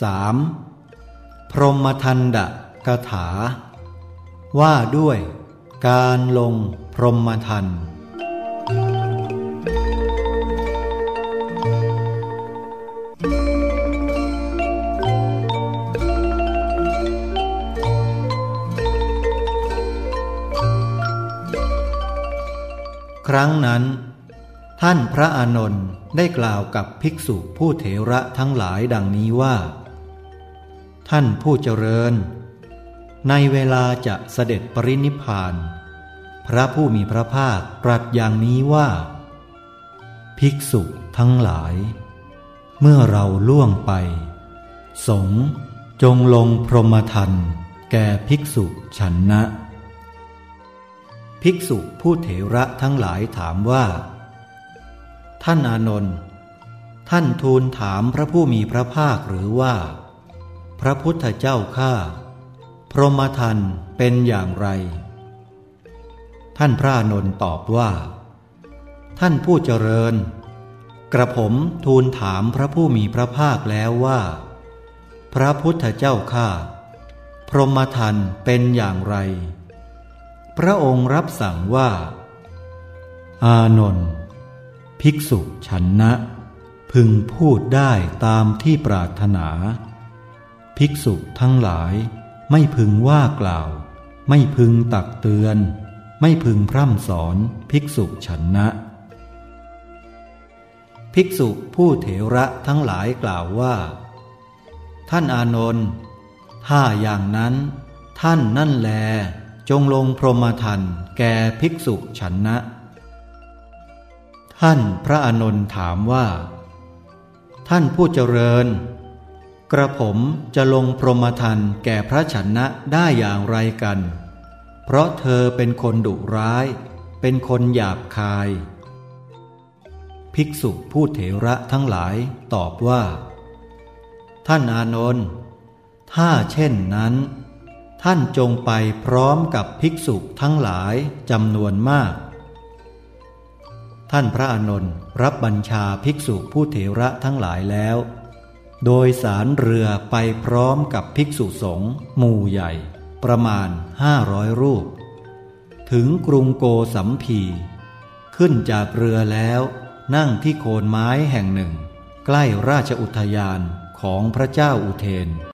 3. พรหมทันดะกถา ว่าด้วยการลงพรหมทัน ครั้งนั้น ท่านพระอานนท์ได้กล่าวกับภิกษุผู้เถระทั้งหลายดังนี้ว่า ท่านผู้เจริญ ในเวลาจะเสด็จปรินิพาน พระผู้มีพระภาคตรัสอย่างนี้ว่า ภิกษุทั้งหลาย เมื่อเราล่วงไป สงจงลงพรหมทันแก่ภิกษุฉันนะ ภิกษุผู้เถระทั้งหลายถามว่า ท่านอานนท์ท่านทูลถามพระผู้มีพระภาคหรือว่า พระพุทธเจ้าข้าพรหมทันเป็นอย่างไร ท่านพระนนท์ตอบว่า ท่านผู้เจริญ กระผมทูลถามพระผู้มีพระภาคแล้วว่า พระพุทธเจ้าข้าพรหมทันเป็นอย่างไร พระองค์รับสั่งว่า อานนท์ภิกษุฉันนะ พึงพูดได้ตามที่ปรารถนา ภิกษุทั้งหลาย ไม่พึงว่ากล่าว ไม่พึงตักเตือน ไม่พึงพร่ำสอนภิกษุฉันนะ ภิกษุผู้เถระทั้งหลายกล่าวว่า ท่านอานนท์ถ้าอย่างนั้นท่านนั่นแล จงลงพรหมทันแก่ภิกษุฉันนะ ท่านพระอานนท์ถามว่า ท่านผู้เจริญ กระผมจะลงพรหมทันแก่พระฉันนะได้อย่างไรกัน เพราะเธอเป็นคนดุร้าย เป็นคนหยาบคาย ภิกษุผู้เถระทั้งหลายตอบว่า ท่านอานนท์ถ้าเช่นนั้น ท่านจงไปพร้อมกับภิกษุทั้งหลายจำนวนมาก ท่านพระอานนท์รับบัญชาภิกษุผู้เถระทั้งหลายแล้ว โดยสารเรือไปพร้อมกับภิกษุสงฆ์หมู่ใหญ่ ประมาณห้าร้อยรูป ถึงกรุงโกสัมพีขึ้นจากเรือแล้วนั่งที่โคนไม้แห่งหนึ่ง ใกล้ราชอุทยานของพระเจ้าอุเทน